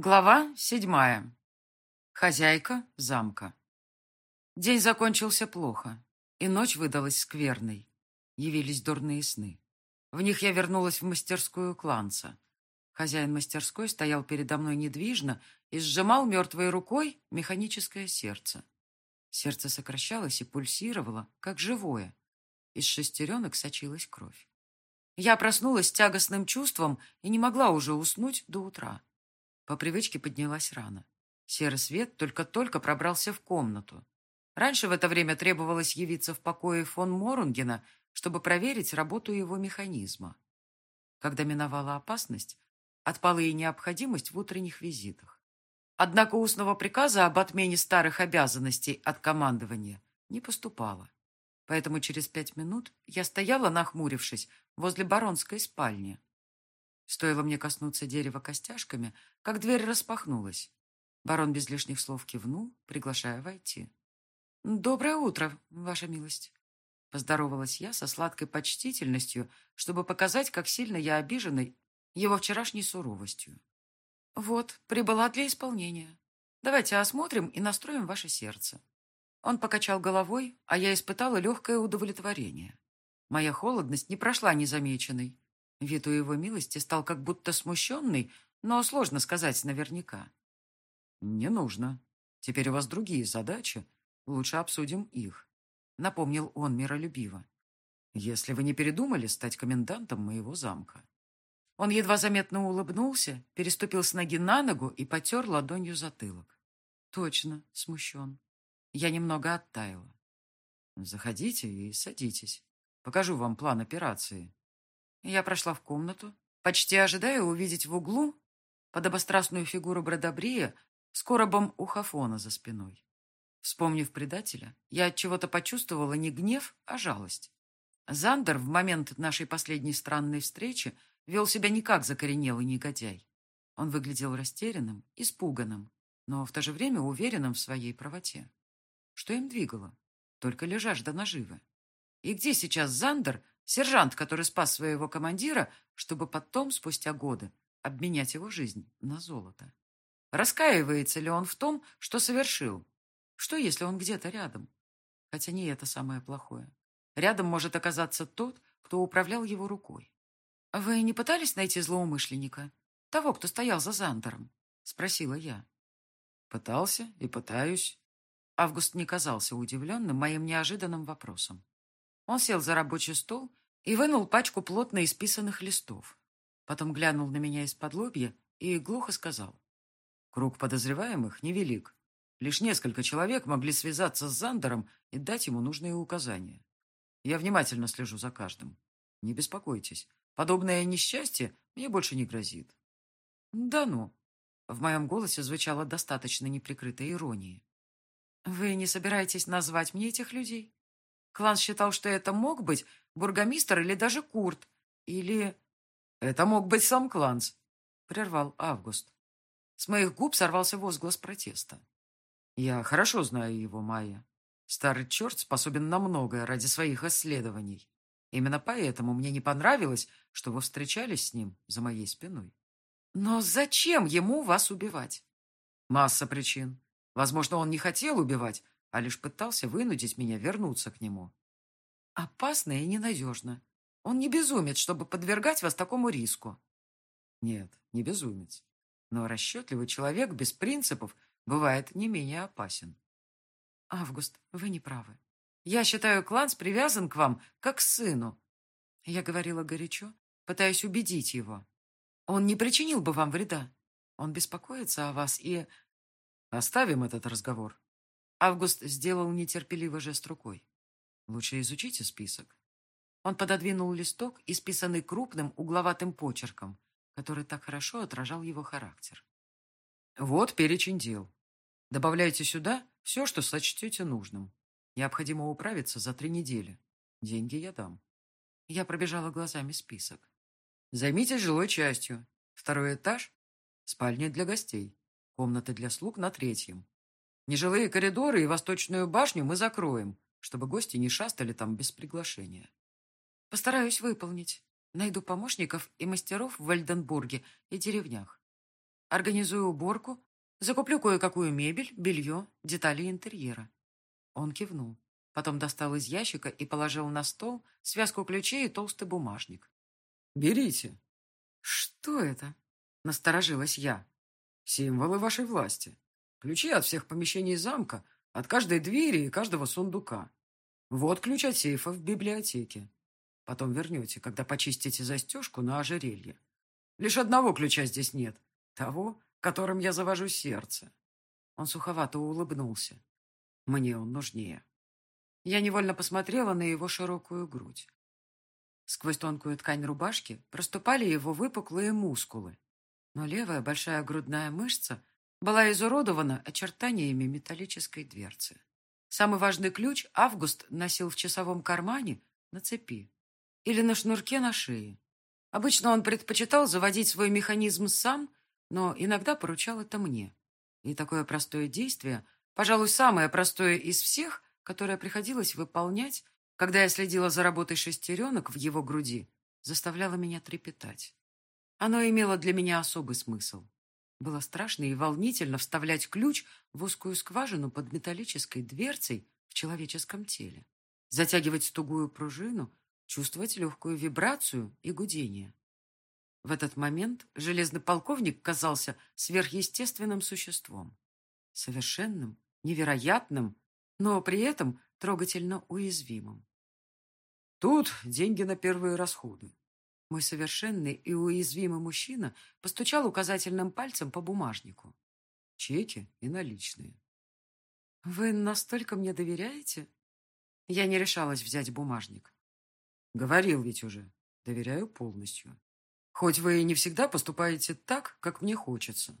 Глава седьмая. Хозяйка замка. День закончился плохо, и ночь выдалась скверной. Явились дурные сны. В них я вернулась в мастерскую кланца. Хозяин мастерской стоял передо мной недвижно и сжимал мертвой рукой механическое сердце. Сердце сокращалось и пульсировало, как живое. Из шестеренок сочилась кровь. Я проснулась с тягостным чувством и не могла уже уснуть до утра. По привычке поднялась рано. Серый свет только-только пробрался в комнату. Раньше в это время требовалось явиться в покое фон Морунгена, чтобы проверить работу его механизма. Когда миновала опасность, отпала и необходимость в утренних визитах. Однако устного приказа об отмене старых обязанностей от командования не поступало. Поэтому через пять минут я стояла, нахмурившись, возле баронской спальни. Стоило мне коснуться дерева костяшками, как дверь распахнулась. Барон без лишних слов кивнул, приглашая войти. «Доброе утро, ваша милость!» Поздоровалась я со сладкой почтительностью, чтобы показать, как сильно я обижена его вчерашней суровостью. «Вот, прибыла для исполнения. Давайте осмотрим и настроим ваше сердце». Он покачал головой, а я испытала легкое удовлетворение. Моя холодность не прошла незамеченной. Вид у его милости стал как будто смущенный, но сложно сказать наверняка. «Не нужно. Теперь у вас другие задачи. Лучше обсудим их», — напомнил он миролюбиво. «Если вы не передумали стать комендантом моего замка». Он едва заметно улыбнулся, переступил с ноги на ногу и потер ладонью затылок. «Точно, смущен. Я немного оттаяла. Заходите и садитесь. Покажу вам план операции. Я прошла в комнату, почти ожидая увидеть в углу подобострастную фигуру Бродобрия с коробом у Хафона за спиной. Вспомнив предателя, я от чего-то почувствовала не гнев, а жалость. Зандер в момент нашей последней странной встречи вел себя не как закоренелый негодяй. Он выглядел растерянным, испуганным, но в то же время уверенным в своей правоте. Что им двигало? Только ли жажда наживы? И где сейчас Зандер, Сержант, который спас своего командира, чтобы потом, спустя годы, обменять его жизнь на золото. Раскаивается ли он в том, что совершил? Что, если он где-то рядом? Хотя не это самое плохое. Рядом может оказаться тот, кто управлял его рукой. «Вы не пытались найти злоумышленника? Того, кто стоял за Зандером?» — спросила я. «Пытался и пытаюсь». Август не казался удивленным моим неожиданным вопросом. Он сел за рабочий стол и вынул пачку плотно исписанных листов. Потом глянул на меня из-под лобья и глухо сказал. Круг подозреваемых невелик. Лишь несколько человек могли связаться с Зандером и дать ему нужные указания. Я внимательно слежу за каждым. Не беспокойтесь. Подобное несчастье мне больше не грозит. Да ну. В моем голосе звучало достаточно неприкрытой иронии. Вы не собираетесь назвать мне этих людей? Клан считал, что это мог быть бургомистр или даже Курт. Или... Это мог быть сам Кланс, прервал Август. С моих губ сорвался возглас протеста. Я хорошо знаю его, Майя. Старый черт способен на многое ради своих исследований. Именно поэтому мне не понравилось, что вы встречались с ним за моей спиной. Но зачем ему вас убивать? Масса причин. Возможно, он не хотел убивать, а лишь пытался вынудить меня вернуться к нему. Опасно и ненадежно. Он не безумец, чтобы подвергать вас такому риску. Нет, не безумец. Но расчетливый человек без принципов бывает не менее опасен. Август, вы не правы. Я считаю, Кланс привязан к вам, как к сыну. Я говорила горячо, пытаясь убедить его. Он не причинил бы вам вреда. Он беспокоится о вас и... Оставим этот разговор. Август сделал нетерпеливо жест рукой. Лучше изучите список. Он пододвинул листок, исписанный крупным угловатым почерком, который так хорошо отражал его характер. Вот перечень дел. Добавляйте сюда все, что сочтете нужным. Необходимо управиться за три недели. Деньги я дам. Я пробежала глазами список. Займитесь жилой частью. Второй этаж – спальня для гостей. Комнаты для слуг на третьем. Нежилые коридоры и восточную башню мы закроем, чтобы гости не шастали там без приглашения. Постараюсь выполнить. Найду помощников и мастеров в Вальденбурге и деревнях. организую уборку, закуплю кое-какую мебель, белье, детали интерьера». Он кивнул. Потом достал из ящика и положил на стол связку ключей и толстый бумажник. «Берите». «Что это?» — насторожилась я. «Символы вашей власти. Ключи от всех помещений замка, от каждой двери и каждого сундука. Вот ключ от сейфа в библиотеке. Потом вернете, когда почистите застежку на ожерелье. Лишь одного ключа здесь нет. Того, которым я завожу сердце. Он суховато улыбнулся. Мне он нужнее. Я невольно посмотрела на его широкую грудь. Сквозь тонкую ткань рубашки проступали его выпуклые мускулы. Но левая большая грудная мышца была изуродована очертаниями металлической дверцы. Самый важный ключ Август носил в часовом кармане на цепи или на шнурке на шее. Обычно он предпочитал заводить свой механизм сам, но иногда поручал это мне. И такое простое действие, пожалуй, самое простое из всех, которое приходилось выполнять, когда я следила за работой шестеренок в его груди, заставляло меня трепетать. Оно имело для меня особый смысл. Было страшно и волнительно вставлять ключ в узкую скважину под металлической дверцей в человеческом теле. Затягивать тугую пружину, чувствовать легкую вибрацию и гудение. В этот момент железный полковник казался сверхъестественным существом. Совершенным, невероятным, но при этом трогательно уязвимым. Тут деньги на первые расходы. Мой совершенный и уязвимый мужчина постучал указательным пальцем по бумажнику. Чеки и наличные. «Вы настолько мне доверяете?» Я не решалась взять бумажник. Говорил ведь уже. Доверяю полностью. Хоть вы и не всегда поступаете так, как мне хочется.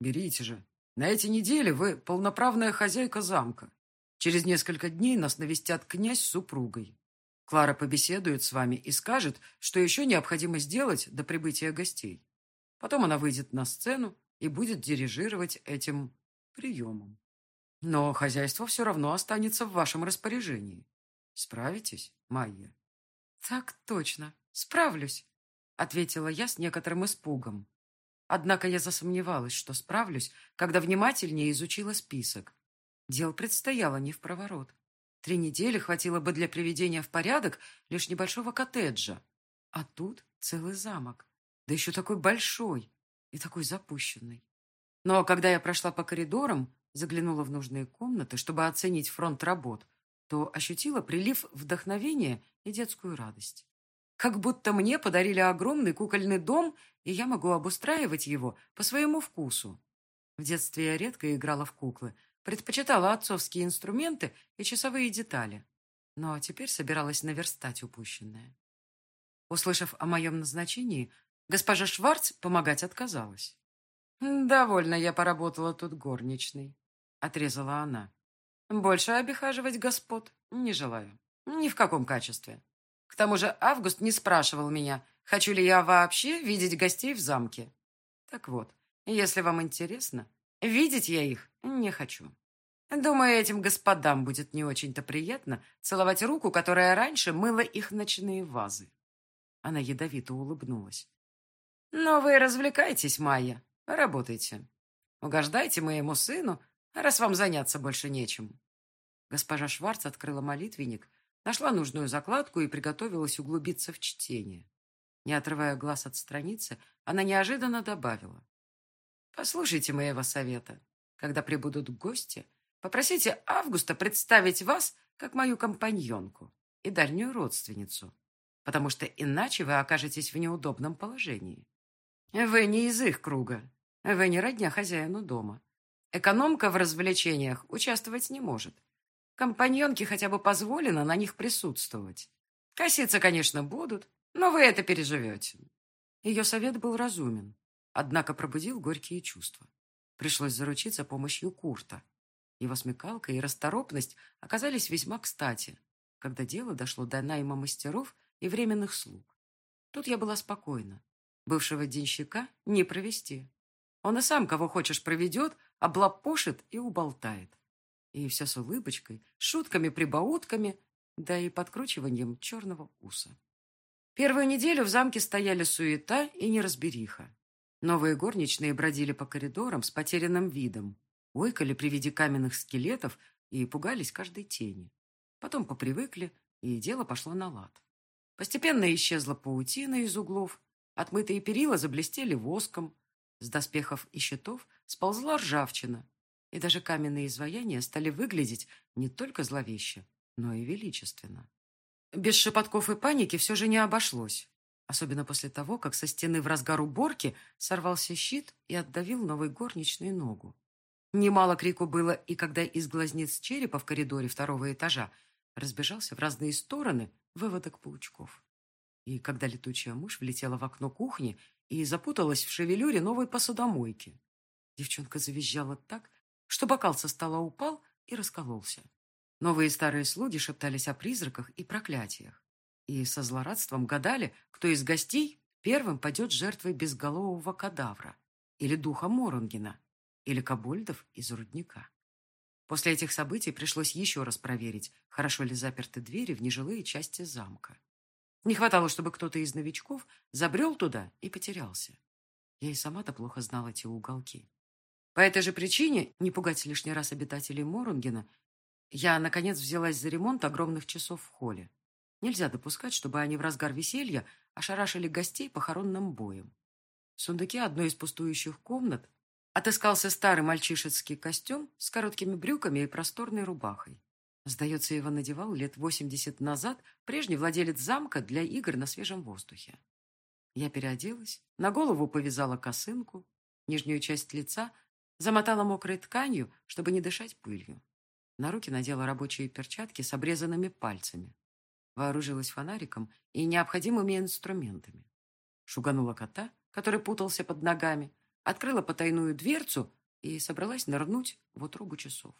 Берите же. На эти недели вы полноправная хозяйка замка. Через несколько дней нас навестят князь с супругой. Клара побеседует с вами и скажет, что еще необходимо сделать до прибытия гостей. Потом она выйдет на сцену и будет дирижировать этим приемом. Но хозяйство все равно останется в вашем распоряжении. Справитесь, Майя? Так точно, справлюсь, ответила я с некоторым испугом. Однако я засомневалась, что справлюсь, когда внимательнее изучила список. Дел предстояло не в проворот. Три недели хватило бы для приведения в порядок лишь небольшого коттеджа. А тут целый замок. Да еще такой большой и такой запущенный. Но когда я прошла по коридорам, заглянула в нужные комнаты, чтобы оценить фронт работ, то ощутила прилив вдохновения и детскую радость. Как будто мне подарили огромный кукольный дом, и я могу обустраивать его по своему вкусу. В детстве я редко играла в куклы, Предпочитала отцовские инструменты и часовые детали, но теперь собиралась наверстать упущенное. Услышав о моем назначении, госпожа Шварц помогать отказалась. «Довольно я поработала тут горничной», — отрезала она. «Больше обихаживать господ не желаю. Ни в каком качестве. К тому же Август не спрашивал меня, хочу ли я вообще видеть гостей в замке. Так вот, если вам интересно, видеть я их не хочу. Думаю, этим господам будет не очень-то приятно целовать руку, которая раньше мыла их ночные вазы. Она ядовито улыбнулась. Но вы развлекайтесь, Майя, работайте. Угождайте моему сыну, раз вам заняться больше нечем. Госпожа Шварц открыла молитвенник, нашла нужную закладку и приготовилась углубиться в чтение. Не отрывая глаз от страницы, она неожиданно добавила. «Послушайте моего совета. Когда прибудут гости, попросите Августа представить вас как мою компаньонку и дальнюю родственницу, потому что иначе вы окажетесь в неудобном положении. Вы не из их круга, вы не родня хозяину дома. Экономка в развлечениях участвовать не может. Компаньонке хотя бы позволено на них присутствовать. Коситься, конечно, будут, но вы это переживете. Ее совет был разумен, однако пробудил горькие чувства. Пришлось заручиться помощью Курта. Его смекалка и расторопность оказались весьма кстати, когда дело дошло до найма мастеров и временных слуг. Тут я была спокойна. Бывшего денщика не провести. Он и сам, кого хочешь, проведет, облапошит и уболтает. И все с улыбочкой, шутками-прибаутками, да и подкручиванием черного уса. Первую неделю в замке стояли суета и неразбериха. Новые горничные бродили по коридорам с потерянным видом, ойкали при виде каменных скелетов и пугались каждой тени. Потом попривыкли, и дело пошло на лад. Постепенно исчезла паутина из углов, отмытые перила заблестели воском, с доспехов и щитов сползла ржавчина, и даже каменные изваяния стали выглядеть не только зловеще, но и величественно. Без шепотков и паники все же не обошлось, особенно после того, как со стены в разгар уборки сорвался щит и отдавил новой горничной ногу. Немало крику было и когда из глазниц черепа в коридоре второго этажа разбежался в разные стороны выводок паучков. И когда летучая мышь влетела в окно кухни и запуталась в шевелюре новой посудомойки, девчонка завизжала так, что бокал со стола упал и раскололся. Новые старые слуги шептались о призраках и проклятиях. И со злорадством гадали, кто из гостей первым падет жертвой безголового кадавра или духа Морунгена, или кобольдов из рудника. После этих событий пришлось еще раз проверить, хорошо ли заперты двери в нежилые части замка. Не хватало, чтобы кто-то из новичков забрел туда и потерялся. Я и сама-то плохо знала эти уголки. По этой же причине, не пугать лишний раз обитателей Морунгена, я, наконец, взялась за ремонт огромных часов в холле. Нельзя допускать, чтобы они в разгар веселья ошарашили гостей похоронным боем. В сундуке одной из пустующих комнат отыскался старый мальчишеский костюм с короткими брюками и просторной рубахой. Сдается, его надевал лет восемьдесят назад прежний владелец замка для игр на свежем воздухе. Я переоделась, на голову повязала косынку, нижнюю часть лица замотала мокрой тканью, чтобы не дышать пылью. На руки надела рабочие перчатки с обрезанными пальцами. Вооружилась фонариком и необходимыми инструментами. Шуганула кота, который путался под ногами, открыла потайную дверцу и собралась нырнуть в утробу часов.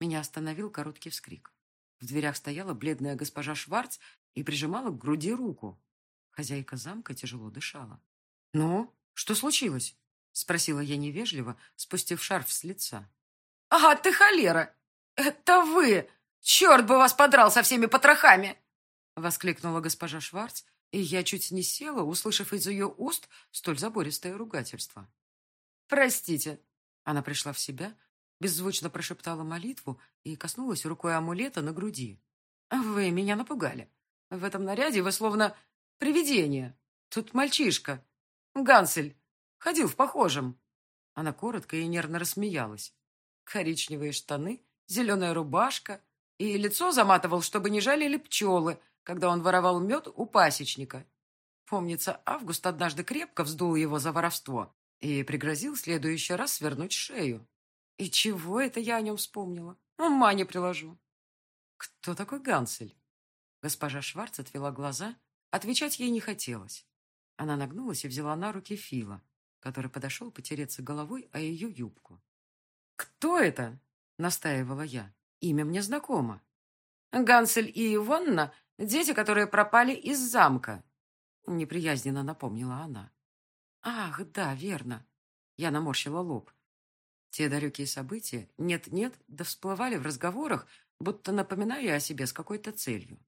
Меня остановил короткий вскрик. В дверях стояла бледная госпожа Шварц и прижимала к груди руку. Хозяйка замка тяжело дышала. «Ну, что случилось?» — спросила я невежливо, спустив шарф с лица. «Ага, ты холера! Это вы! Черт бы вас подрал со всеми потрохами!» — воскликнула госпожа Шварц, и я чуть не села, услышав из ее уст столь забористое ругательство. «Простите». Она пришла в себя, беззвучно прошептала молитву и коснулась рукой амулета на груди. «Вы меня напугали. В этом наряде вы словно привидение. Тут мальчишка. Гансель. Ходил в похожем». Она коротко и нервно рассмеялась. Коричневые штаны, зеленая рубашка и лицо заматывал, чтобы не жалили пчелы, когда он воровал мед у пасечника. Помнится, Август однажды крепко вздул его за воровство и пригрозил в следующий раз свернуть шею. И чего это я о нем вспомнила? Ума не приложу. Кто такой Гансель? Госпожа Шварц отвела глаза. Отвечать ей не хотелось. Она нагнулась и взяла на руки Фила, который подошел потереться головой о ее юбку. «Кто это?» — настаивала я. «Имя мне знакомо». «Гансель и Ивонна — дети, которые пропали из замка», — неприязненно напомнила она. «Ах, да, верно». Я наморщила лоб. Те далекие события нет-нет, да всплывали в разговорах, будто напоминая о себе с какой-то целью.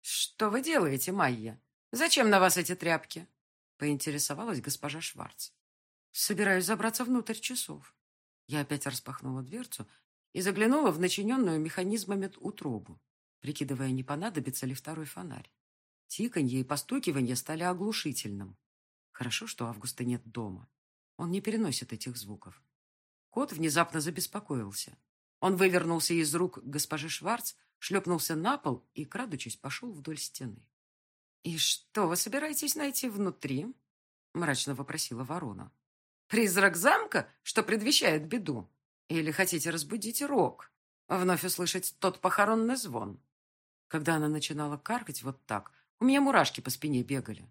«Что вы делаете, Майя? Зачем на вас эти тряпки?» — поинтересовалась госпожа Шварц. «Собираюсь забраться внутрь часов». Я опять распахнула дверцу и заглянула в начиненную механизмами утробу, прикидывая, не понадобится ли второй фонарь. Тиканье и постукивание стали оглушительным. Хорошо, что Августа нет дома. Он не переносит этих звуков. Кот внезапно забеспокоился. Он вывернулся из рук госпожи Шварц, шлепнулся на пол и, крадучись, пошел вдоль стены. «И что вы собираетесь найти внутри?» — мрачно вопросила ворона. «Призрак замка, что предвещает беду? Или хотите разбудить рог? Вновь услышать тот похоронный звон?» Когда она начинала каркать вот так, у меня мурашки по спине бегали.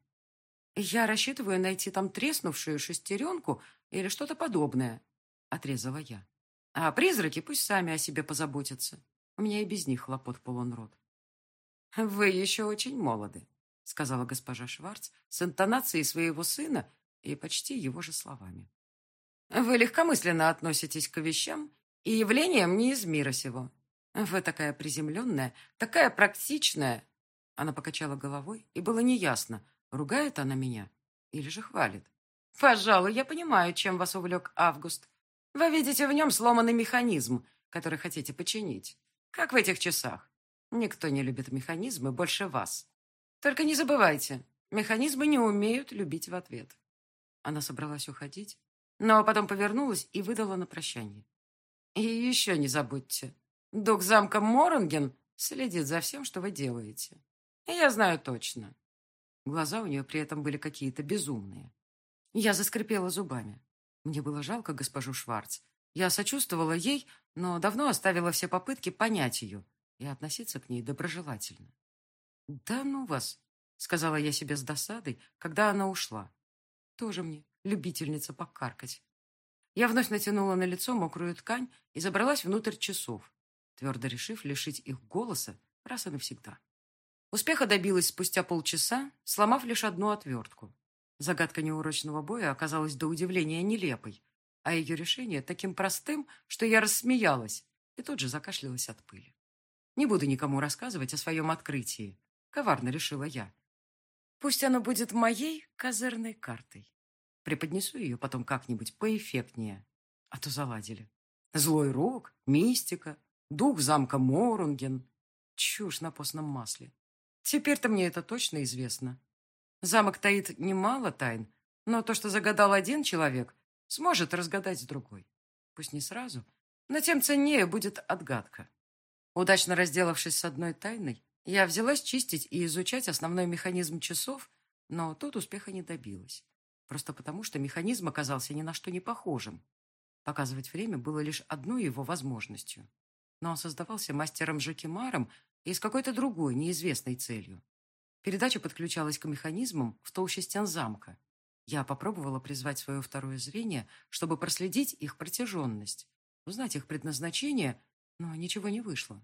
Я рассчитываю найти там треснувшую шестеренку или что-то подобное, — отрезала я. А призраки пусть сами о себе позаботятся. У меня и без них хлопот полон рот. «Вы еще очень молоды», — сказала госпожа Шварц с интонацией своего сына и почти его же словами. «Вы легкомысленно относитесь к вещам и явлениям не из мира сего. Вы такая приземленная, такая практичная». Она покачала головой, и было неясно, ругает она меня или же хвалит. Пожалуй, я понимаю, чем вас увлек Август. Вы видите в нем сломанный механизм, который хотите починить. Как в этих часах. Никто не любит механизмы больше вас. Только не забывайте, механизмы не умеют любить в ответ. Она собралась уходить, но потом повернулась и выдала на прощание. И еще не забудьте, дух замка Моронген следит за всем, что вы делаете. Я знаю точно. Глаза у нее при этом были какие-то безумные. Я заскрипела зубами. Мне было жалко госпожу Шварц. Я сочувствовала ей, но давно оставила все попытки понять ее и относиться к ней доброжелательно. «Да ну вас!» — сказала я себе с досадой, когда она ушла. «Тоже мне любительница покаркать». Я вновь натянула на лицо мокрую ткань и забралась внутрь часов, твердо решив лишить их голоса раз и навсегда. Успеха добилась спустя полчаса, сломав лишь одну отвертку. Загадка неурочного боя оказалась до удивления нелепой, а ее решение таким простым, что я рассмеялась и тут же закашлялась от пыли. Не буду никому рассказывать о своем открытии, коварно решила я. Пусть оно будет моей козырной картой. Преподнесу ее потом как-нибудь поэффектнее. А то заладили. Злой рок, мистика, дух замка Морунген. Чушь на постном масле. Теперь-то мне это точно известно. Замок таит немало тайн, но то, что загадал один человек, сможет разгадать другой. Пусть не сразу, но тем ценнее будет отгадка. Удачно разделавшись с одной тайной, я взялась чистить и изучать основной механизм часов, но тут успеха не добилась. Просто потому, что механизм оказался ни на что не похожим. Показывать время было лишь одной его возможностью. Но он создавался мастером Жакимаром и с какой-то другой, неизвестной целью. Передача подключалась к механизмам в толще стен замка. Я попробовала призвать свое второе зрение, чтобы проследить их протяженность, узнать их предназначение, но ничего не вышло.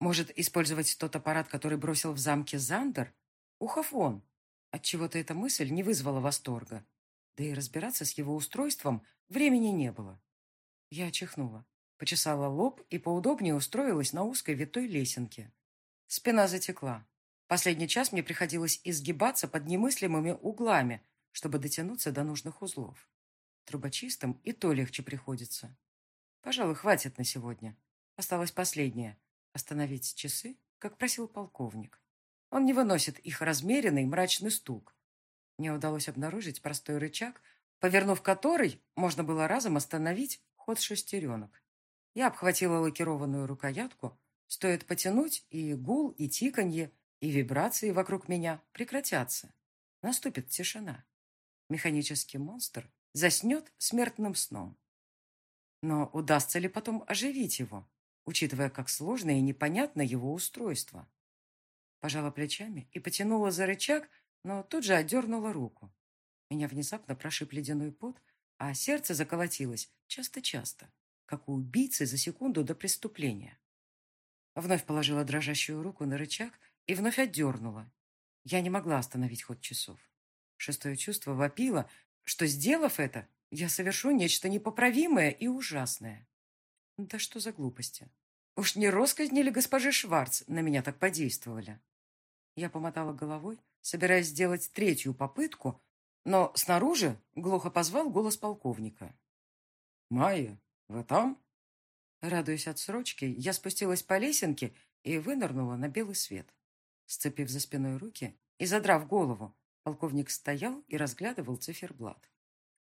Может, использовать тот аппарат, который бросил в замке Зандер? Ухафон. Отчего-то эта мысль не вызвала восторга. Да и разбираться с его устройством времени не было. Я чихнула, почесала лоб и поудобнее устроилась на узкой витой лесенке. Спина затекла. Последний час мне приходилось изгибаться под немыслимыми углами, чтобы дотянуться до нужных узлов. Трубочистым и то легче приходится. Пожалуй, хватит на сегодня. Осталось последнее — остановить часы, как просил полковник. Он не выносит их размеренный мрачный стук. Мне удалось обнаружить простой рычаг, повернув который, можно было разом остановить ход шестеренок. Я обхватила лакированную рукоятку, стоит потянуть, и гул, и тиканье, и вибрации вокруг меня прекратятся. Наступит тишина. Механический монстр заснет смертным сном. Но удастся ли потом оживить его, учитывая, как сложно и непонятно его устройство? Пожала плечами и потянула за рычаг, но тут же отдернула руку. Меня внезапно прошиб ледяной пот, а сердце заколотилось часто-часто, как у убийцы за секунду до преступления. Вновь положила дрожащую руку на рычаг и вновь отдернула. Я не могла остановить ход часов. Шестое чувство вопило, что, сделав это, я совершу нечто непоправимое и ужасное. Да что за глупости? Уж не росказни ли госпожи Шварц на меня так подействовали? Я помотала головой, собираясь сделать третью попытку, но снаружи глухо позвал голос полковника. «Майя, вы там?» Радуясь отсрочке, я спустилась по лесенке и вынырнула на белый свет. Сцепив за спиной руки и задрав голову, полковник стоял и разглядывал циферблат.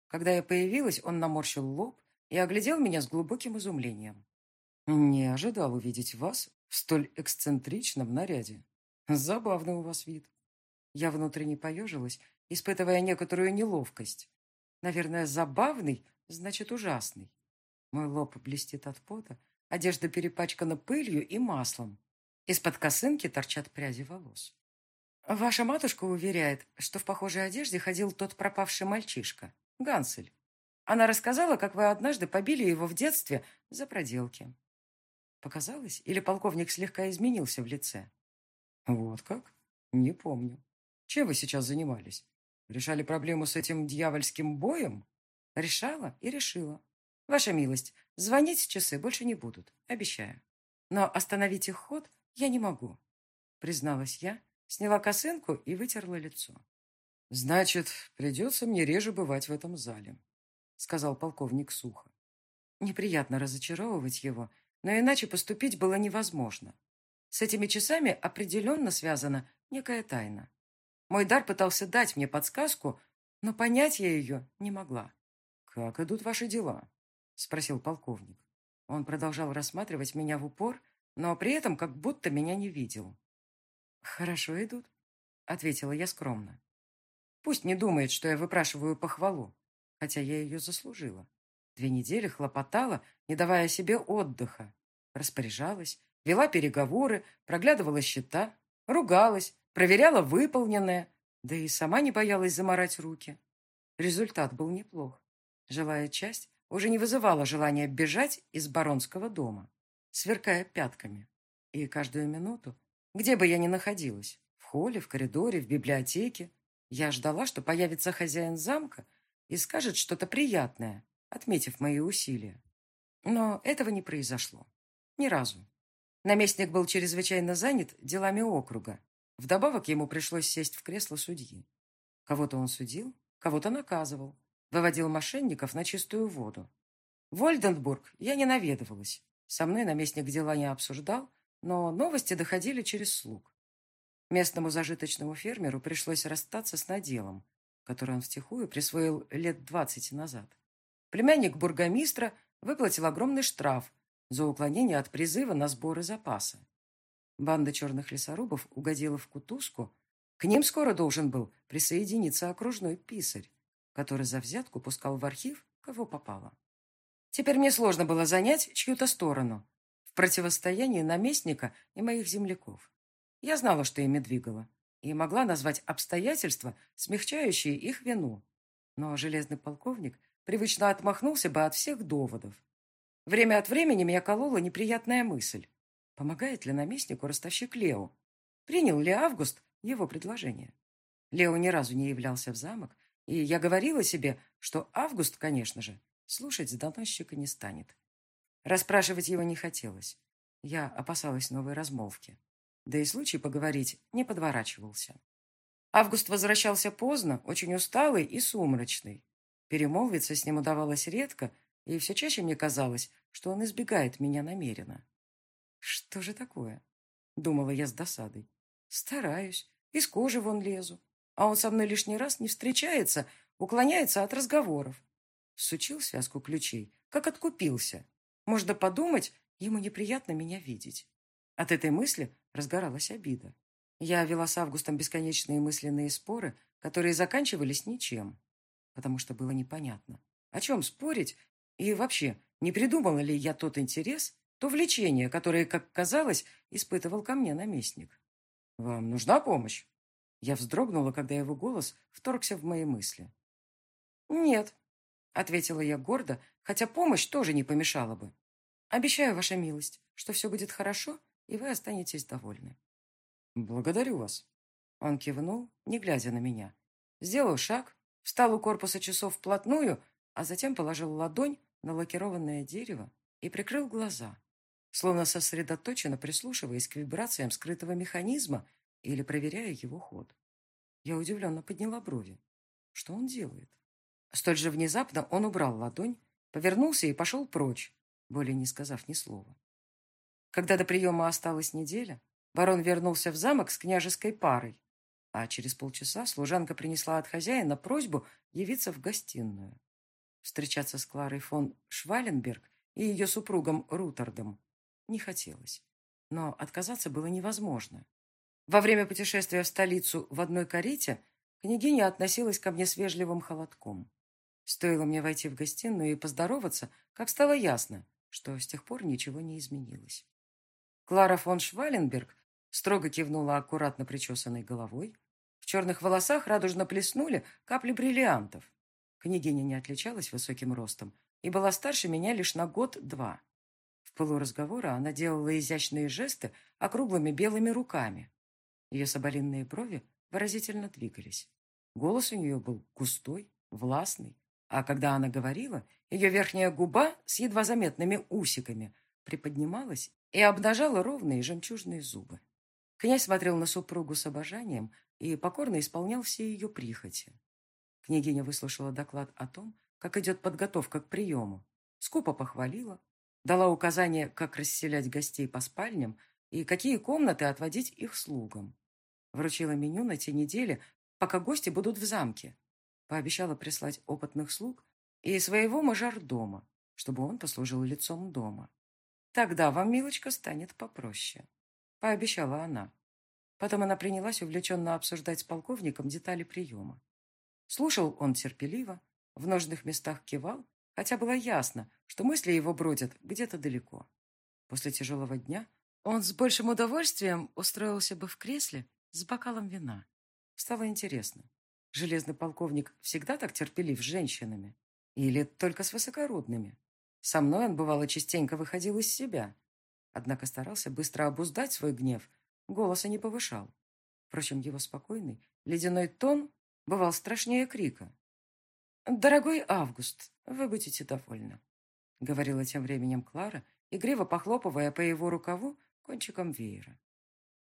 Когда я появилась, он наморщил лоб и оглядел меня с глубоким изумлением. «Не ожидал увидеть вас в столь эксцентричном наряде. Забавный у вас вид». Я внутренне поежилась, испытывая некоторую неловкость. Наверное, забавный, значит ужасный. Мой лоб блестит от пота, одежда перепачкана пылью и маслом. Из-под косынки торчат пряди волос. Ваша матушка уверяет, что в похожей одежде ходил тот пропавший мальчишка, Гансель. Она рассказала, как вы однажды побили его в детстве за проделки. Показалось, или полковник слегка изменился в лице? Вот как? Не помню. Чем вы сейчас занимались? Решали проблему с этим дьявольским боем? Решала и решила. Ваша милость, звонить часы больше не будут, обещаю. Но остановить их ход я не могу, призналась я, сняла косынку и вытерла лицо. «Значит, придется мне реже бывать в этом зале», — сказал полковник сухо. Неприятно разочаровывать его, но иначе поступить было невозможно. С этими часами определенно связана некая тайна. Мой дар пытался дать мне подсказку, но понять я ее не могла. «Как идут ваши дела?» — спросил полковник. Он продолжал рассматривать меня в упор, но при этом как будто меня не видел. «Хорошо идут», — ответила я скромно. Пусть не думает, что я выпрашиваю похвалу, хотя я ее заслужила. Две недели хлопотала, не давая себе отдыха. Распоряжалась, вела переговоры, проглядывала счета, ругалась, проверяла выполненное, да и сама не боялась заморать руки. Результат был неплох. Жилая часть уже не вызывала желания бежать из баронского дома, сверкая пятками. И каждую минуту, где бы я ни находилась, в холле, в коридоре, в библиотеке, я ждала, что появится хозяин замка и скажет что-то приятное, отметив мои усилия. Но этого не произошло. Ни разу. Наместник был чрезвычайно занят делами округа. Вдобавок ему пришлось сесть в кресло судьи. Кого-то он судил, кого-то наказывал, выводил мошенников на чистую воду. В Ольденбург я не наведывалась. Со мной наместник дела не обсуждал, но новости доходили через слуг. Местному зажиточному фермеру пришлось расстаться с наделом, который он втихую присвоил лет двадцать назад. Племянник бургомистра выплатил огромный штраф за уклонение от призыва на сборы запаса. Банда черных лесорубов угодила в кутузку. К ним скоро должен был присоединиться окружной писарь, который за взятку пускал в архив, кого попало. Теперь мне сложно было занять чью-то сторону в противостоянии наместника и моих земляков. Я знала, что ими двигало, и могла назвать обстоятельства, смягчающие их вину. Но железный полковник привычно отмахнулся бы от всех доводов. Время от времени меня колола неприятная мысль. Помогает ли наместнику ростовщик Лео? Принял ли Август его предложение? Лео ни разу не являлся в замок, и я говорила себе, что Август, конечно же, слушать доносчика не станет. Расспрашивать его не хотелось. Я опасалась новой размолвки да и случай поговорить не подворачивался. Август возвращался поздно, очень усталый и сумрачный. Перемолвиться с ним удавалось редко, и все чаще мне казалось, что он избегает меня намеренно. «Что же такое?» — думала я с досадой. «Стараюсь, из кожи вон лезу, а он со мной лишний раз не встречается, уклоняется от разговоров. Сучил связку ключей, как откупился. Можно подумать, ему неприятно меня видеть. От этой мысли разгоралась обида. Я вела с Августом бесконечные мысленные споры, которые заканчивались ничем, потому что было непонятно, о чем спорить и вообще, не придумала ли я тот интерес, то влечение, которое, как казалось, испытывал ко мне наместник. «Вам нужна помощь?» Я вздрогнула, когда его голос вторгся в мои мысли. «Нет», — ответила я гордо, хотя помощь тоже не помешала бы. «Обещаю, ваша милость, что все будет хорошо, и вы останетесь довольны. Благодарю вас. Он кивнул, не глядя на меня. Сделал шаг, встал у корпуса часов вплотную, а затем положил ладонь на лакированное дерево и прикрыл глаза, словно сосредоточенно прислушиваясь к вибрациям скрытого механизма или проверяя его ход. Я удивленно подняла брови. Что он делает? Столь же внезапно он убрал ладонь, повернулся и пошел прочь, более не сказав ни слова. Когда до приема осталась неделя, барон вернулся в замок с княжеской парой, а через полчаса служанка принесла от хозяина просьбу явиться в гостиную. Встречаться с Кларой фон Шваленберг и ее супругом Рутардом не хотелось, но отказаться было невозможно. Во время путешествия в столицу в одной карете княгиня относилась ко мне с вежливым холодком. Стоило мне войти в гостиную и поздороваться, как стало ясно, что с тех пор ничего не изменилось. Клара фон Шваленберг строго кивнула аккуратно причесанной головой. В черных волосах радужно плеснули капли бриллиантов. Княгиня не отличалась высоким ростом и была старше меня лишь на год-два. В полуразговора она делала изящные жесты округлыми белыми руками. Ее соболиные брови выразительно двигались. Голос у нее был густой, властный, а когда она говорила, ее верхняя губа с едва заметными усиками приподнималась и обнажала ровные жемчужные зубы. Князь смотрел на супругу с обожанием, и покорно исполнял все ее прихоти. Княгиня выслушала доклад о том, как идет подготовка к приему, скупо похвалила, дала указание, как расселять гостей по спальням и какие комнаты отводить их слугам. Вручила меню на те недели, пока гости будут в замке. Пообещала прислать опытных слуг и своего мажордома, чтобы он послужил лицом дома. Тогда вам, милочка, станет попроще. Пообещала она. Потом она принялась увлеченно обсуждать с полковником детали приема. Слушал он терпеливо, в нужных местах кивал, хотя было ясно, что мысли его бродят где-то далеко. После тяжелого дня он с большим удовольствием устроился бы в кресле с бокалом вина. Стало интересно, железный полковник всегда так терпелив с женщинами? Или только с высокородными? Со мной он, бывало, частенько выходил из себя. Однако старался быстро обуздать свой гнев, голоса не повышал. Впрочем, его спокойный, ледяной тон бывал страшнее крика. «Дорогой Август, вы будете довольны», — говорила тем временем Клара, игриво похлопывая по его рукаву кончиком веера.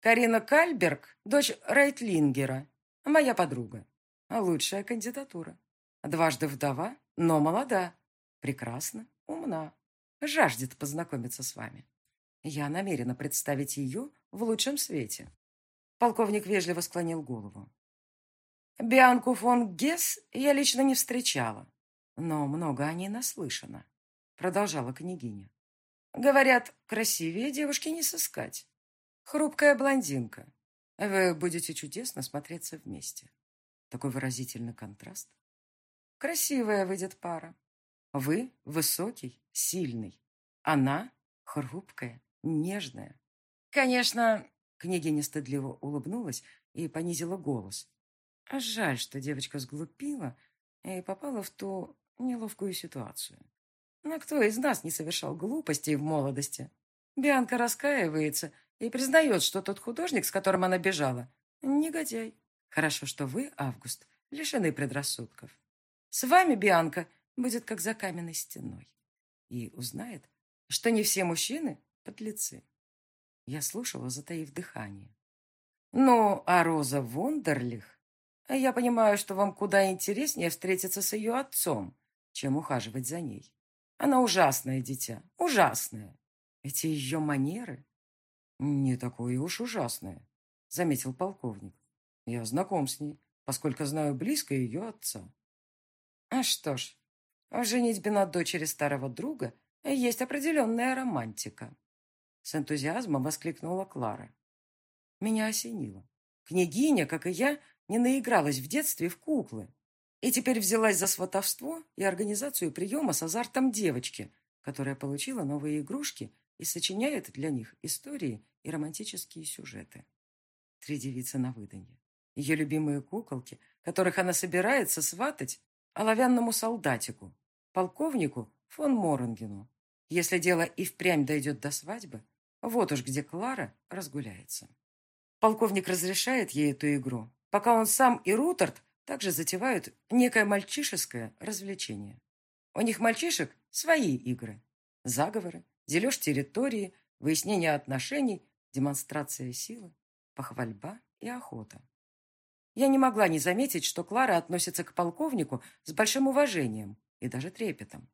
«Карина Кальберг, дочь Райтлингера, моя подруга. Лучшая кандидатура. Дважды вдова, но молода, прекрасна, умна, жаждет познакомиться с вами. Я намерена представить ее в лучшем свете». Полковник вежливо склонил голову. Бианку фон Гесс я лично не встречала, но много о ней наслышано, продолжала княгиня. Говорят, красивее девушки не сыскать. Хрупкая блондинка. Вы будете чудесно смотреться вместе. Такой выразительный контраст. Красивая выйдет пара. Вы высокий, сильный. Она хрупкая, нежная. Конечно, княгиня стыдливо улыбнулась и понизила голос, жаль, что девочка сглупила и попала в ту неловкую ситуацию. Но кто из нас не совершал глупостей в молодости? Бианка раскаивается и признает, что тот художник, с которым она бежала, негодяй. Хорошо, что вы, Август, лишены предрассудков. С вами Бианка будет как за каменной стеной и узнает, что не все мужчины — подлецы. Я слушала, затаив дыхание. Ну, а Роза Вондерлих а я понимаю, что вам куда интереснее встретиться с ее отцом, чем ухаживать за ней. Она ужасное дитя, ужасное. Эти ее манеры... Не такое уж ужасное, заметил полковник. Я знаком с ней, поскольку знаю близко ее отца. А что ж, в женитьбе на дочери старого друга есть определенная романтика. С энтузиазмом воскликнула Клара. Меня осенило. Княгиня, как и я, не наигралась в детстве в куклы. И теперь взялась за сватовство и организацию приема с азартом девочки, которая получила новые игрушки и сочиняет для них истории и романтические сюжеты. Три девицы на выданье. Ее любимые куколки, которых она собирается сватать оловянному солдатику, полковнику фон Моронгену. Если дело и впрямь дойдет до свадьбы, вот уж где Клара разгуляется. Полковник разрешает ей эту игру, пока он сам и Рутерт также затевают некое мальчишеское развлечение. У них мальчишек свои игры. Заговоры, дележ территории, выяснение отношений, демонстрация силы, похвальба и охота. Я не могла не заметить, что Клара относится к полковнику с большим уважением и даже трепетом.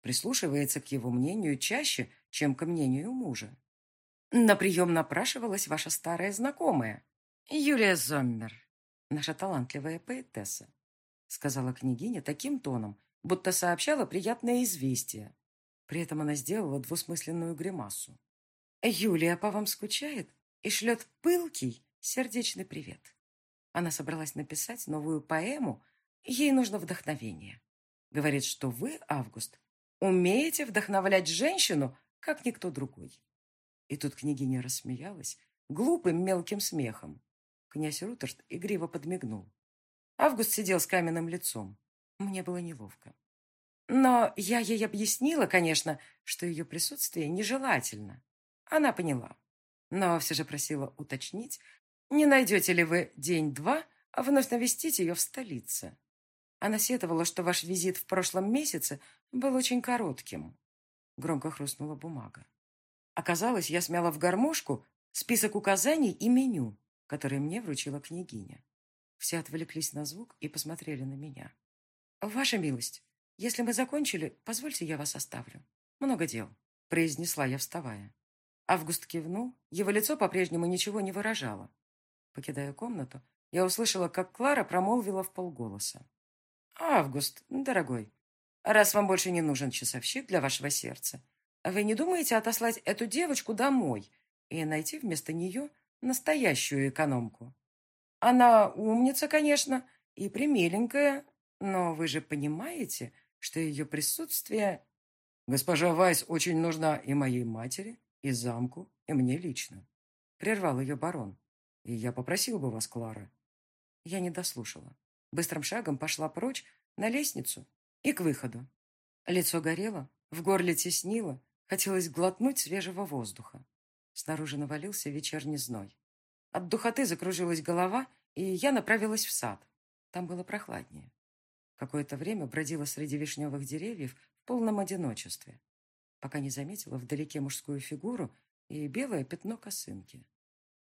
Прислушивается к его мнению чаще, чем к мнению мужа. На прием напрашивалась ваша старая знакомая, Юлия Зоммер наша талантливая поэтесса», сказала княгиня таким тоном, будто сообщала приятное известие. При этом она сделала двусмысленную гримасу. «Юлия по вам скучает и шлет пылкий сердечный привет. Она собралась написать новую поэму, ей нужно вдохновение. Говорит, что вы, Август, умеете вдохновлять женщину, как никто другой». И тут княгиня рассмеялась глупым мелким смехом. Князь Рутерт игриво подмигнул. Август сидел с каменным лицом. Мне было неловко. Но я ей объяснила, конечно, что ее присутствие нежелательно. Она поняла. Но все же просила уточнить, не найдете ли вы день-два, а вновь навестить ее в столице. Она сетовала, что ваш визит в прошлом месяце был очень коротким. Громко хрустнула бумага. Оказалось, я смяла в гармошку список указаний и меню, который мне вручила княгиня. Все отвлеклись на звук и посмотрели на меня. «Ваша милость, если мы закончили, позвольте я вас оставлю. Много дел», — произнесла я, вставая. Август кивнул, его лицо по-прежнему ничего не выражало. Покидая комнату, я услышала, как Клара промолвила в полголоса. «Август, дорогой, раз вам больше не нужен часовщик для вашего сердца, вы не думаете отослать эту девочку домой и найти вместо нее настоящую экономку? Она умница, конечно, и примиленькая, но вы же понимаете, что ее присутствие... Госпожа Вайс очень нужна и моей матери, и замку, и мне лично. Прервал ее барон. И я попросил бы вас, Клара. Я не дослушала. Быстрым шагом пошла прочь на лестницу и к выходу. Лицо горело, в горле теснило, хотелось глотнуть свежего воздуха. Снаружи навалился вечерний зной. От духоты закружилась голова, и я направилась в сад. Там было прохладнее. Какое-то время бродила среди вишневых деревьев в полном одиночестве, пока не заметила вдалеке мужскую фигуру и белое пятно косынки.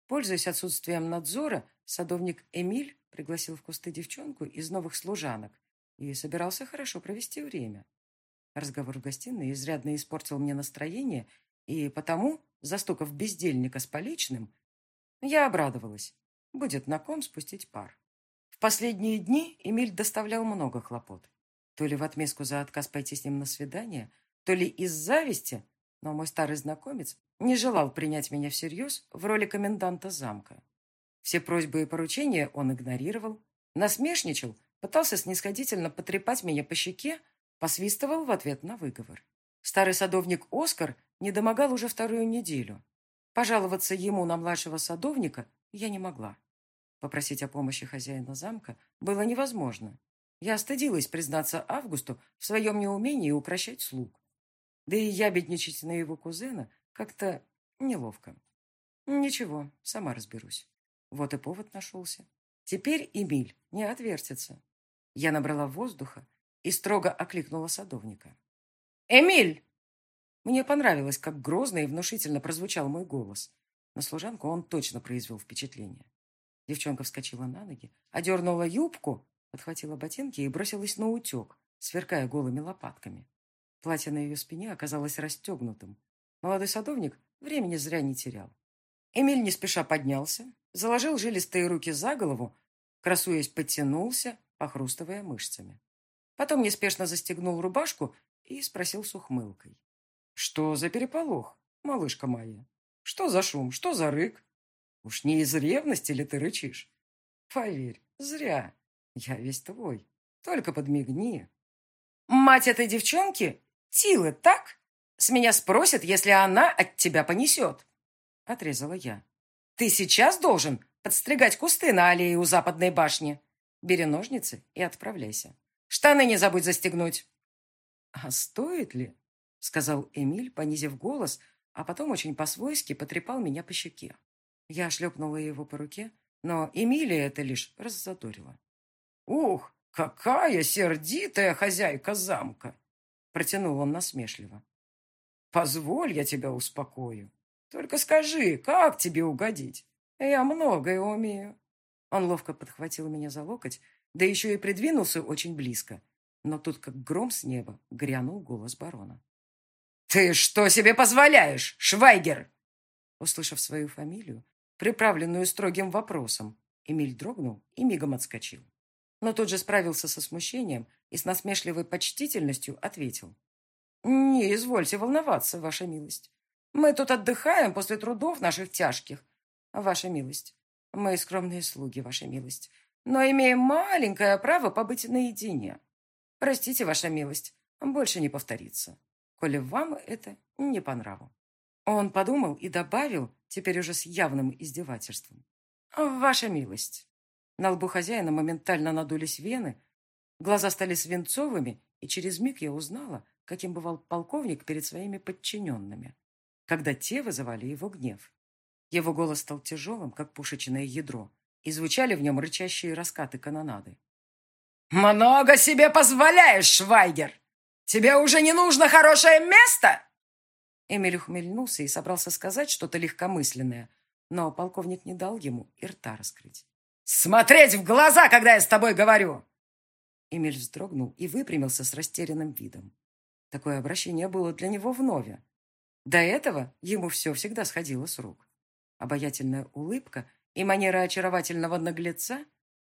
Пользуясь отсутствием надзора, садовник Эмиль пригласил в кусты девчонку из новых служанок и собирался хорошо провести время. Разговор в гостиной изрядно испортил мне настроение, и потому, застукав бездельника с поличным, я обрадовалась. Будет на ком спустить пар. В последние дни Эмиль доставлял много хлопот. То ли в отместку за отказ пойти с ним на свидание, то ли из зависти, но мой старый знакомец не желал принять меня всерьез в роли коменданта замка. Все просьбы и поручения он игнорировал, насмешничал, пытался снисходительно потрепать меня по щеке, посвистывал в ответ на выговор. Старый садовник Оскар не домогал уже вторую неделю. Пожаловаться ему на младшего садовника я не могла. Попросить о помощи хозяина замка было невозможно. Я стыдилась признаться Августу в своем неумении укращать слуг. Да и я бедничать на его кузена как-то неловко. Ничего, сама разберусь. Вот и повод нашелся. Теперь Эмиль не отвертится. Я набрала воздуха и строго окликнула садовника. «Эмиль!» Мне понравилось, как грозно и внушительно прозвучал мой голос. На служанку он точно произвел впечатление. Девчонка вскочила на ноги, одернула юбку, подхватила ботинки и бросилась на утек, сверкая голыми лопатками. Платье на ее спине оказалось расстегнутым. Молодой садовник времени зря не терял. Эмиль не спеша поднялся, заложил жилистые руки за голову, красуясь, подтянулся, похрустывая мышцами. Потом неспешно застегнул рубашку и спросил с ухмылкой. «Что за переполох, малышка моя? Что за шум, что за рык? Уж не из ревности ли ты рычишь? Поверь, зря. Я весь твой. Только подмигни». «Мать этой девчонки? Тилы, так? С меня спросят, если она от тебя понесет». Отрезала я. Ты сейчас должен подстригать кусты на аллее у западной башни. Бери ножницы и отправляйся. Штаны не забудь застегнуть. А стоит ли? Сказал Эмиль, понизив голос, а потом очень по-свойски потрепал меня по щеке. Я шлепнула его по руке, но Эмилия это лишь раззадорила. «Ух, какая сердитая хозяйка замка!» Протянул он насмешливо. «Позволь, я тебя успокою. Только скажи, как тебе угодить? Я многое умею. Он ловко подхватил меня за локоть, да еще и придвинулся очень близко. Но тут, как гром с неба, грянул голос барона. «Ты что себе позволяешь, Швайгер?» Услышав свою фамилию, приправленную строгим вопросом, Эмиль дрогнул и мигом отскочил. Но тут же справился со смущением и с насмешливой почтительностью ответил. «Не извольте волноваться, ваша милость. Мы тут отдыхаем после трудов наших тяжких. Ваша милость, мы скромные слуги, ваша милость, но имеем маленькое право побыть наедине. Простите, ваша милость, больше не повторится, коли вам это не по нраву. Он подумал и добавил, теперь уже с явным издевательством. «Ваша милость». На лбу хозяина моментально надулись вены, глаза стали свинцовыми, и через миг я узнала, каким бывал полковник перед своими подчиненными когда те вызывали его гнев. Его голос стал тяжелым, как пушечное ядро, и звучали в нем рычащие раскаты канонады. «Много себе позволяешь, Швайгер! Тебе уже не нужно хорошее место!» Эмиль ухмельнулся и собрался сказать что-то легкомысленное, но полковник не дал ему и рта раскрыть. «Смотреть в глаза, когда я с тобой говорю!» Эмиль вздрогнул и выпрямился с растерянным видом. Такое обращение было для него вновь. До этого ему все всегда сходило с рук. Обаятельная улыбка и манера очаровательного наглеца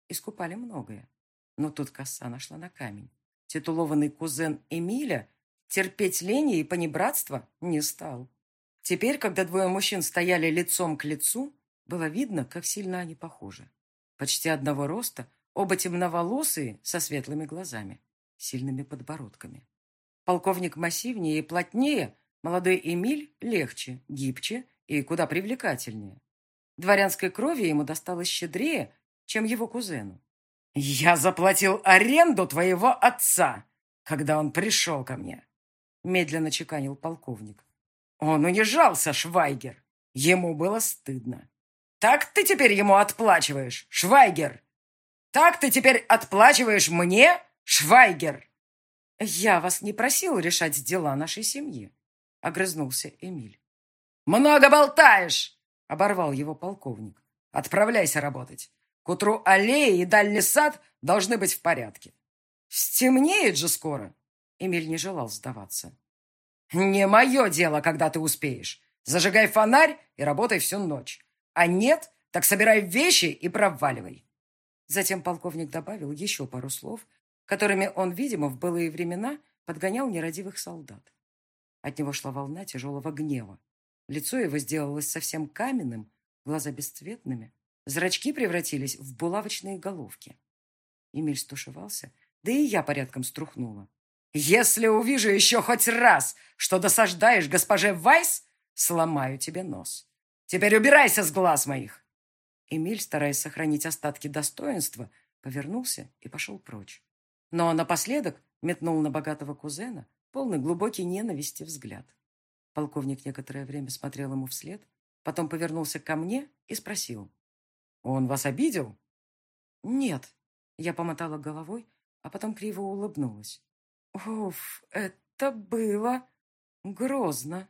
искупали многое. Но тут коса нашла на камень. Титулованный кузен Эмиля терпеть лени и понебратство не стал. Теперь, когда двое мужчин стояли лицом к лицу, было видно, как сильно они похожи. Почти одного роста, оба темноволосые, со светлыми глазами, сильными подбородками. Полковник массивнее и плотнее, молодой Эмиль легче, гибче и куда привлекательнее. Дворянской крови ему досталось щедрее, чем его кузену. «Я заплатил аренду твоего отца, когда он пришел ко мне», медленно чеканил полковник. Он унижался, Швайгер. Ему было стыдно. Так ты теперь ему отплачиваешь, Швайгер? Так ты теперь отплачиваешь мне, Швайгер? Я вас не просил решать дела нашей семьи, огрызнулся Эмиль. Много болтаешь, оборвал его полковник. Отправляйся работать. К утру аллеи и дальний сад должны быть в порядке. Стемнеет же скоро. Эмиль не желал сдаваться. Не мое дело, когда ты успеешь. Зажигай фонарь и работай всю ночь. А нет, так собирай вещи и проваливай. Затем полковник добавил еще пару слов, которыми он, видимо, в былые времена подгонял нерадивых солдат. От него шла волна тяжелого гнева. Лицо его сделалось совсем каменным, глаза бесцветными, зрачки превратились в булавочные головки. Эмиль стушевался, да и я порядком струхнула. «Если увижу еще хоть раз, что досаждаешь госпоже Вайс, сломаю тебе нос. Теперь убирайся с глаз моих!» Эмиль, стараясь сохранить остатки достоинства, повернулся и пошел прочь. Но напоследок метнул на богатого кузена полный глубокий ненависти взгляд. Полковник некоторое время смотрел ему вслед, потом повернулся ко мне и спросил. «Он вас обидел?» «Нет». Я помотала головой, а потом криво улыбнулась. «Уф, это было грозно.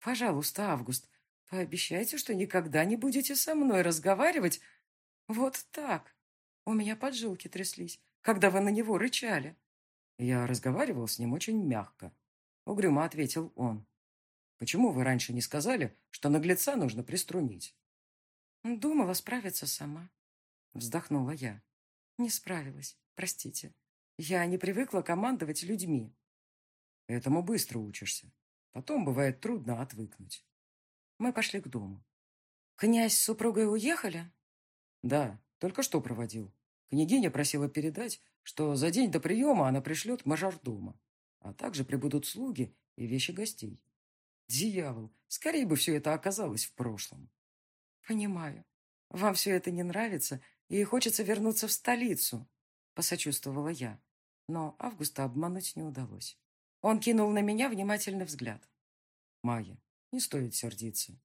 Пожалуйста, Август, пообещайте, что никогда не будете со мной разговаривать вот так. У меня поджилки тряслись, когда вы на него рычали». Я разговаривал с ним очень мягко. Угрюмо ответил он. «Почему вы раньше не сказали, что наглеца нужно приструнить?» «Думала справиться сама», — вздохнула я. «Не справилась, простите. Я не привыкла командовать людьми. Этому быстро учишься. Потом бывает трудно отвыкнуть. Мы пошли к дому. Князь с супругой уехали? Да, только что проводил. Княгиня просила передать, что за день до приема она пришлет мажордома, а также прибудут слуги и вещи гостей. Дьявол, скорее бы все это оказалось в прошлом. Понимаю. Вам все это не нравится, и хочется вернуться в столицу, посочувствовала я но Августа обмануть не удалось. Он кинул на меня внимательный взгляд. «Майя, не стоит сердиться.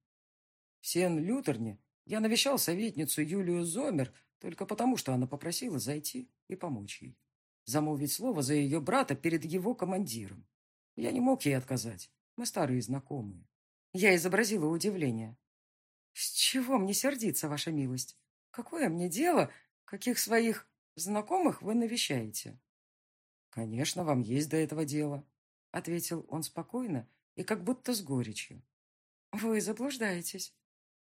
В Сен-Лютерне я навещал советницу Юлию Зомер только потому, что она попросила зайти и помочь ей. Замолвить слово за ее брата перед его командиром. Я не мог ей отказать. Мы старые знакомые. Я изобразила удивление. «С чего мне сердиться, ваша милость? Какое мне дело, каких своих знакомых вы навещаете?» «Конечно, вам есть до этого дело», — ответил он спокойно и как будто с горечью. «Вы заблуждаетесь».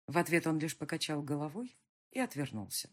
В ответ он лишь покачал головой и отвернулся.